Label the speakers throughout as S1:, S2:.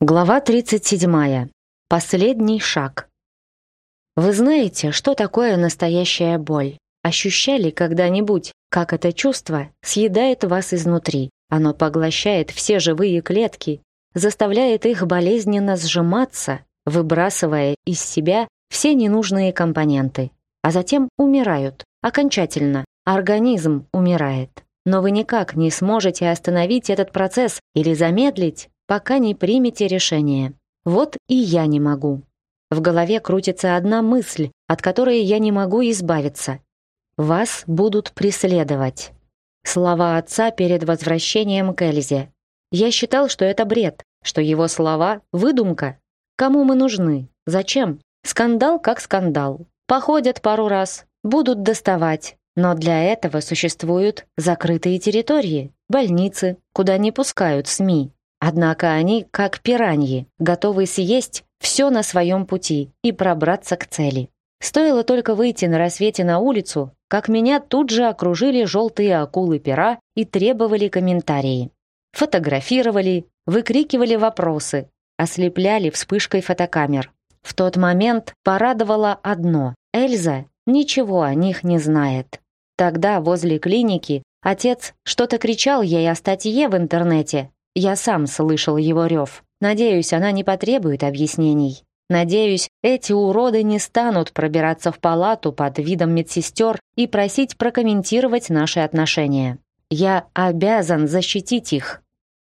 S1: Глава 37. Последний шаг. Вы знаете, что такое настоящая боль? Ощущали когда-нибудь, как это чувство съедает вас изнутри? Оно поглощает все живые клетки, заставляет их болезненно сжиматься, выбрасывая из себя все ненужные компоненты, а затем умирают. Окончательно организм умирает. Но вы никак не сможете остановить этот процесс или замедлить, пока не примете решение. Вот и я не могу. В голове крутится одна мысль, от которой я не могу избавиться. Вас будут преследовать. Слова отца перед возвращением к Эльзе. Я считал, что это бред, что его слова – выдумка. Кому мы нужны? Зачем? Скандал как скандал. Походят пару раз, будут доставать. Но для этого существуют закрытые территории, больницы, куда не пускают СМИ. Однако они, как пираньи, готовы съесть все на своем пути и пробраться к цели. Стоило только выйти на рассвете на улицу, как меня тут же окружили желтые акулы пера и требовали комментарии. Фотографировали, выкрикивали вопросы, ослепляли вспышкой фотокамер. В тот момент порадовало одно – Эльза ничего о них не знает. Тогда возле клиники отец что-то кричал ей о статье в интернете, я сам слышал его рев. Надеюсь, она не потребует объяснений. Надеюсь, эти уроды не станут пробираться в палату под видом медсестер и просить прокомментировать наши отношения. Я обязан защитить их.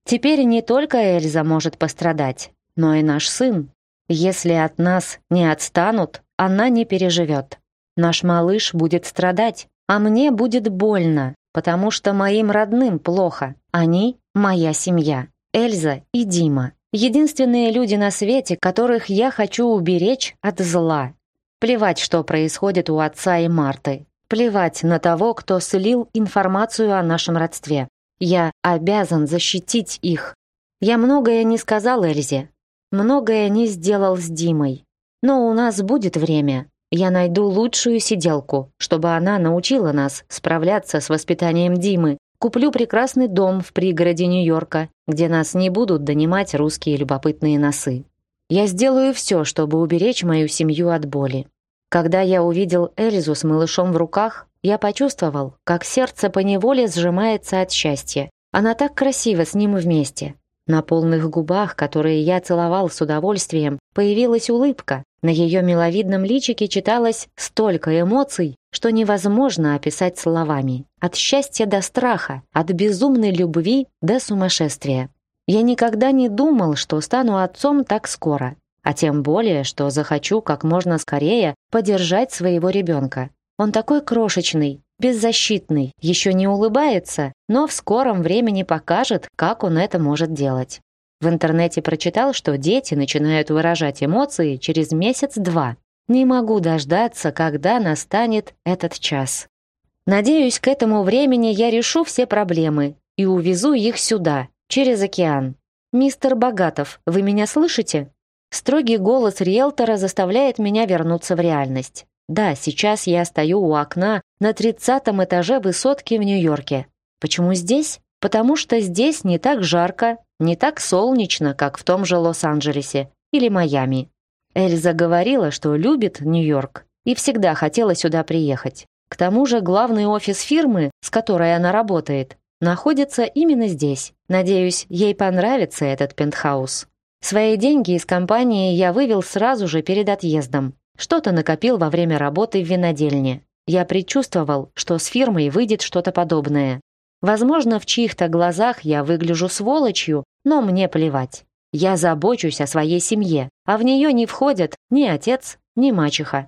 S1: Теперь не только Эльза может пострадать, но и наш сын. Если от нас не отстанут, она не переживет. Наш малыш будет страдать, а мне будет больно, потому что моим родным плохо. Они — моя семья, Эльза и Дима. Единственные люди на свете, которых я хочу уберечь от зла. Плевать, что происходит у отца и Марты. Плевать на того, кто слил информацию о нашем родстве. Я обязан защитить их. Я многое не сказал Эльзе, многое не сделал с Димой. Но у нас будет время, я найду лучшую сиделку, чтобы она научила нас справляться с воспитанием Димы. Куплю прекрасный дом в пригороде Нью-Йорка, где нас не будут донимать русские любопытные носы. Я сделаю все, чтобы уберечь мою семью от боли. Когда я увидел Эльзу с малышом в руках, я почувствовал, как сердце поневоле сжимается от счастья. Она так красиво с ним вместе. На полных губах, которые я целовал с удовольствием, появилась улыбка, на ее миловидном личике читалось столько эмоций, что невозможно описать словами. От счастья до страха, от безумной любви до сумасшествия. Я никогда не думал, что стану отцом так скоро, а тем более, что захочу как можно скорее поддержать своего ребенка. Он такой крошечный, беззащитный, еще не улыбается, но в скором времени покажет, как он это может делать. В интернете прочитал, что дети начинают выражать эмоции через месяц-два. Не могу дождаться, когда настанет этот час. Надеюсь, к этому времени я решу все проблемы и увезу их сюда, через океан. Мистер Богатов, вы меня слышите? Строгий голос риэлтора заставляет меня вернуться в реальность. Да, сейчас я стою у окна на 30 этаже высотки в Нью-Йорке. Почему здесь? Потому что здесь не так жарко, не так солнечно, как в том же Лос-Анджелесе или Майами. Эльза говорила, что любит Нью-Йорк и всегда хотела сюда приехать. К тому же главный офис фирмы, с которой она работает, находится именно здесь. Надеюсь, ей понравится этот пентхаус. Свои деньги из компании я вывел сразу же перед отъездом. Что-то накопил во время работы в винодельне. Я предчувствовал, что с фирмой выйдет что-то подобное. Возможно, в чьих-то глазах я выгляжу сволочью, но мне плевать. Я забочусь о своей семье, а в нее не входят ни отец, ни мачеха.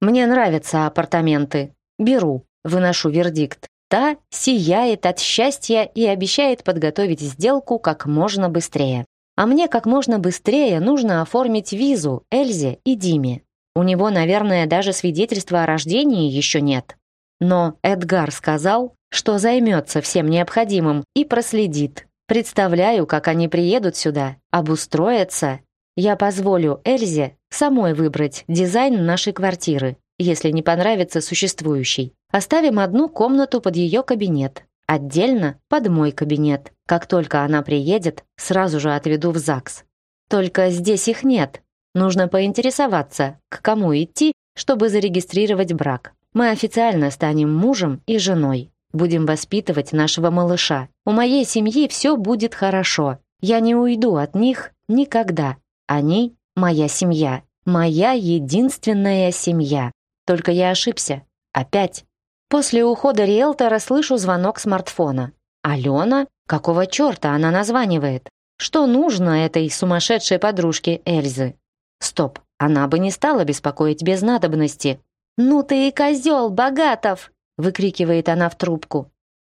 S1: Мне нравятся апартаменты. Беру, выношу вердикт. Та сияет от счастья и обещает подготовить сделку как можно быстрее. А мне как можно быстрее нужно оформить визу Эльзе и Диме. У него, наверное, даже свидетельства о рождении еще нет. Но Эдгар сказал, что займется всем необходимым и проследит. Представляю, как они приедут сюда, обустроятся. Я позволю Эльзе самой выбрать дизайн нашей квартиры, если не понравится существующий. Оставим одну комнату под ее кабинет, отдельно под мой кабинет. Как только она приедет, сразу же отведу в ЗАГС. Только здесь их нет. Нужно поинтересоваться, к кому идти, чтобы зарегистрировать брак. Мы официально станем мужем и женой. Будем воспитывать нашего малыша. У моей семьи все будет хорошо. Я не уйду от них никогда. Они — моя семья. Моя единственная семья. Только я ошибся. Опять. После ухода риэлтора слышу звонок смартфона. Алена? Какого черта она названивает? Что нужно этой сумасшедшей подружке Эльзы? Стоп, она бы не стала беспокоить без надобности. «Ну ты и козел, Богатов!» выкрикивает она в трубку.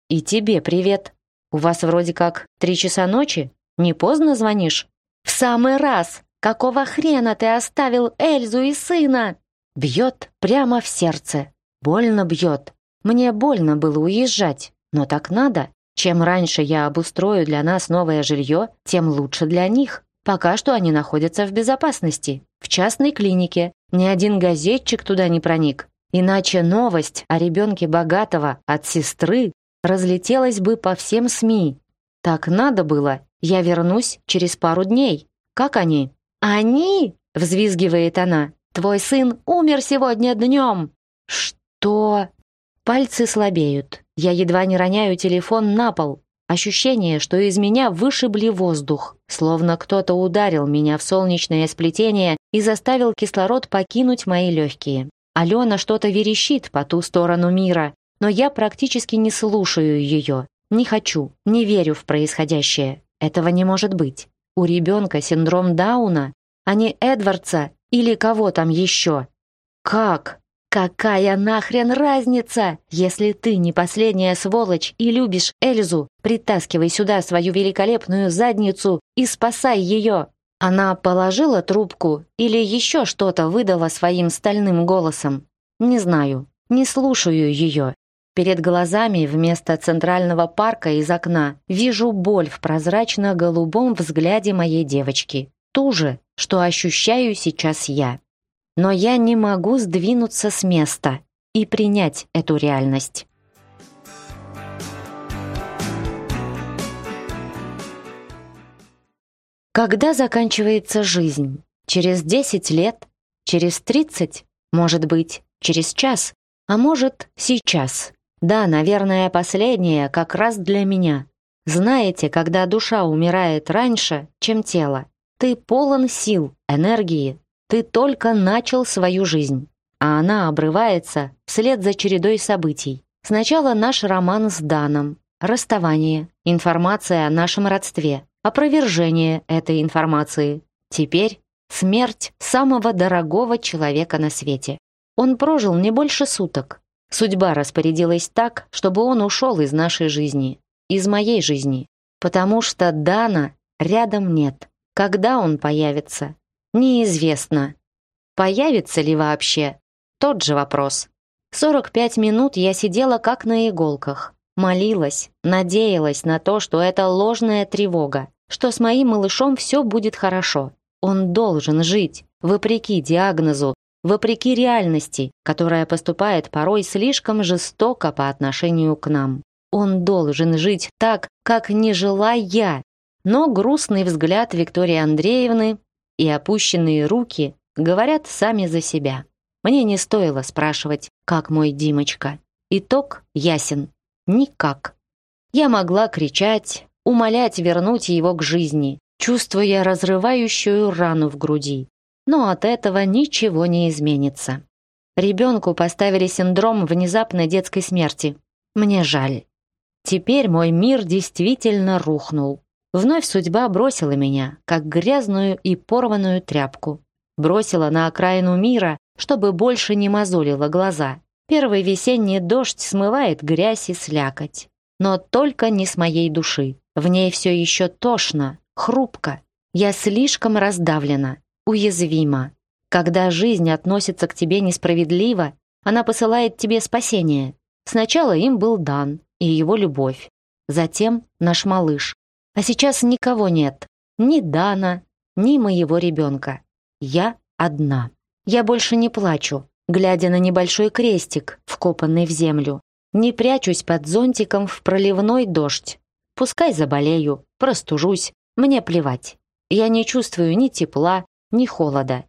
S1: «И тебе привет! У вас вроде как три часа ночи? Не поздно звонишь?» «В самый раз! Какого хрена ты оставил Эльзу и сына?» Бьет прямо в сердце. Больно бьет. Мне больно было уезжать, но так надо. Чем раньше я обустрою для нас новое жилье, тем лучше для них. Пока что они находятся в безопасности, в частной клинике. Ни один газетчик туда не проник. Иначе новость о ребенке богатого от сестры разлетелась бы по всем СМИ. Так надо было. Я вернусь через пару дней. Как они? Они? Взвизгивает она. Твой сын умер сегодня днем. Что? Пальцы слабеют. Я едва не роняю телефон на пол. Ощущение, что из меня вышибли воздух, словно кто-то ударил меня в солнечное сплетение и заставил кислород покинуть мои легкие. Алена что-то верещит по ту сторону мира, но я практически не слушаю ее. Не хочу, не верю в происходящее. Этого не может быть. У ребенка синдром Дауна, а не Эдвардса или кого там еще. Как? Какая нахрен разница, если ты не последняя сволочь и любишь Эльзу, притаскивай сюда свою великолепную задницу и спасай ее. Она положила трубку или еще что-то выдала своим стальным голосом. Не знаю, не слушаю ее. Перед глазами вместо центрального парка из окна вижу боль в прозрачно-голубом взгляде моей девочки. Ту же, что ощущаю сейчас я. Но я не могу сдвинуться с места и принять эту реальность. Когда заканчивается жизнь? Через 10 лет? Через 30? Может быть, через час? А может, сейчас? Да, наверное, последнее как раз для меня. Знаете, когда душа умирает раньше, чем тело, ты полон сил, энергии, ты только начал свою жизнь, а она обрывается вслед за чередой событий. Сначала наш роман с Даном, расставание, информация о нашем родстве, опровержение этой информации. Теперь смерть самого дорогого человека на свете. Он прожил не больше суток. Судьба распорядилась так, чтобы он ушел из нашей жизни, из моей жизни, потому что Дана рядом нет. Когда он появится? Неизвестно. Появится ли вообще? Тот же вопрос. 45 минут я сидела как на иголках, Молилась, надеялась на то, что это ложная тревога, что с моим малышом все будет хорошо. Он должен жить, вопреки диагнозу, вопреки реальности, которая поступает порой слишком жестоко по отношению к нам. Он должен жить так, как не жила я. Но грустный взгляд Виктории Андреевны и опущенные руки говорят сами за себя. Мне не стоило спрашивать, как мой Димочка. Итог ясен никак. Я могла кричать, умолять вернуть его к жизни, чувствуя разрывающую рану в груди. Но от этого ничего не изменится. Ребенку поставили синдром внезапной детской смерти. Мне жаль. Теперь мой мир действительно рухнул. Вновь судьба бросила меня, как грязную и порванную тряпку. Бросила на окраину мира, чтобы больше не мозолила глаза. Первый весенний дождь смывает грязь и слякоть. Но только не с моей души. В ней все еще тошно, хрупко. Я слишком раздавлена, уязвима. Когда жизнь относится к тебе несправедливо, она посылает тебе спасение. Сначала им был дан и его любовь. Затем наш малыш. А сейчас никого нет. Ни Дана, ни моего ребенка. Я одна. Я больше не плачу, глядя на небольшой крестик, вкопанный в землю. Не прячусь под зонтиком в проливной дождь. Пускай заболею, простужусь, мне плевать. Я не чувствую ни тепла, ни холода.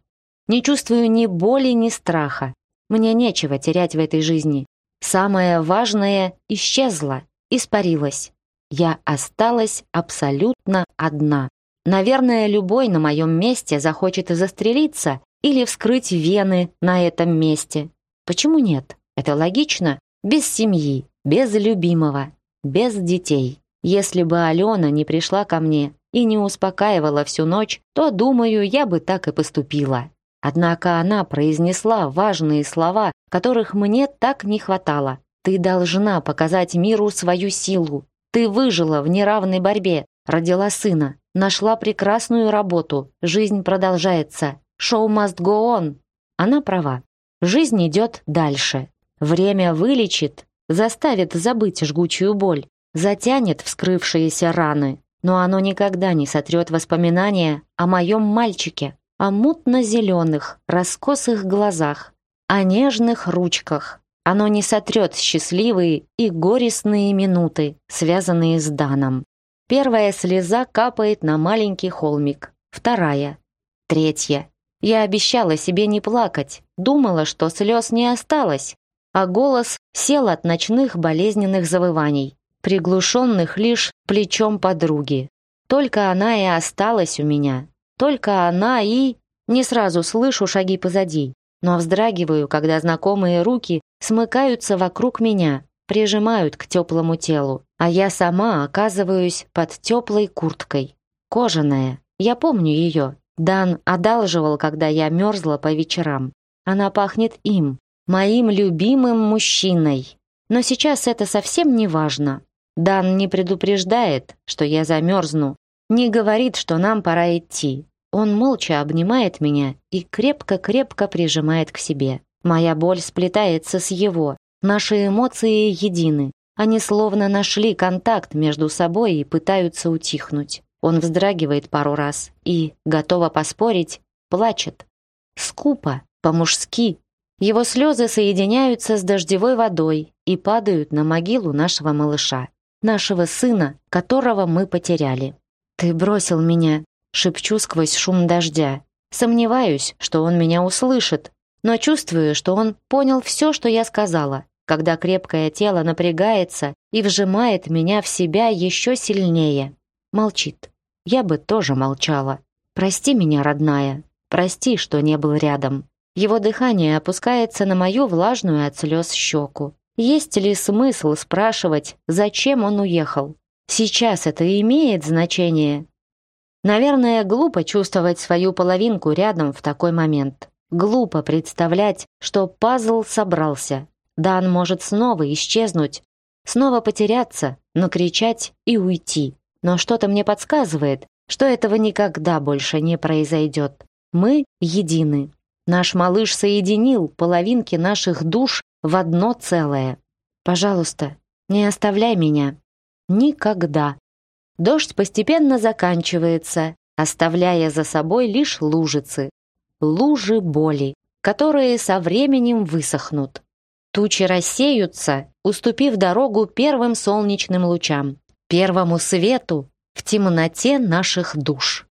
S1: Не чувствую ни боли, ни страха. Мне нечего терять в этой жизни. Самое важное исчезло, испарилось. Я осталась абсолютно одна. Наверное, любой на моем месте захочет застрелиться или вскрыть вены на этом месте. Почему нет? Это логично. Без семьи, без любимого, без детей. Если бы Алена не пришла ко мне и не успокаивала всю ночь, то, думаю, я бы так и поступила. Однако она произнесла важные слова, которых мне так не хватало. «Ты должна показать миру свою силу. Ты выжила в неравной борьбе, родила сына, нашла прекрасную работу, жизнь продолжается. Шоу must go on. Она права. Жизнь идет дальше. Время вылечит, заставит забыть жгучую боль, затянет вскрывшиеся раны. Но оно никогда не сотрет воспоминания о моем мальчике, о мутно-зеленых, раскосых глазах, о нежных ручках. Оно не сотрет счастливые и горестные минуты, связанные с Даном. Первая слеза капает на маленький холмик, вторая, третья. Я обещала себе не плакать, думала, что слез не осталось, а голос сел от ночных болезненных завываний, приглушенных лишь плечом подруги. Только она и осталась у меня. Только она и... Не сразу слышу шаги позади, но вздрагиваю, когда знакомые руки смыкаются вокруг меня, прижимают к теплому телу, а я сама оказываюсь под теплой курткой. Кожаная. Я помню ее. Дан одалживал, когда я мерзла по вечерам. Она пахнет им, моим любимым мужчиной. Но сейчас это совсем не важно. Дан не предупреждает, что я замерзну, не говорит, что нам пора идти. Он молча обнимает меня и крепко-крепко прижимает к себе. Моя боль сплетается с его. Наши эмоции едины. Они словно нашли контакт между собой и пытаются утихнуть. Он вздрагивает пару раз и, готова поспорить, плачет. Скупо, по-мужски. Его слезы соединяются с дождевой водой и падают на могилу нашего малыша, нашего сына, которого мы потеряли. «Ты бросил меня», — шепчу сквозь шум дождя. Сомневаюсь, что он меня услышит, но чувствую, что он понял все, что я сказала, когда крепкое тело напрягается и вжимает меня в себя еще сильнее. Молчит я бы тоже молчала. «Прости меня, родная. Прости, что не был рядом». Его дыхание опускается на мою влажную от слез щеку. Есть ли смысл спрашивать, зачем он уехал? Сейчас это имеет значение? Наверное, глупо чувствовать свою половинку рядом в такой момент. Глупо представлять, что пазл собрался. Дан может снова исчезнуть, снова потеряться, накричать и уйти. Но что-то мне подсказывает, что этого никогда больше не произойдет. Мы едины. Наш малыш соединил половинки наших душ в одно целое. Пожалуйста, не оставляй меня. Никогда. Дождь постепенно заканчивается, оставляя за собой лишь лужицы. Лужи боли, которые со временем высохнут. Тучи рассеются, уступив дорогу первым солнечным лучам первому свету в темноте наших душ.